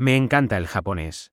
Me encanta el japonés.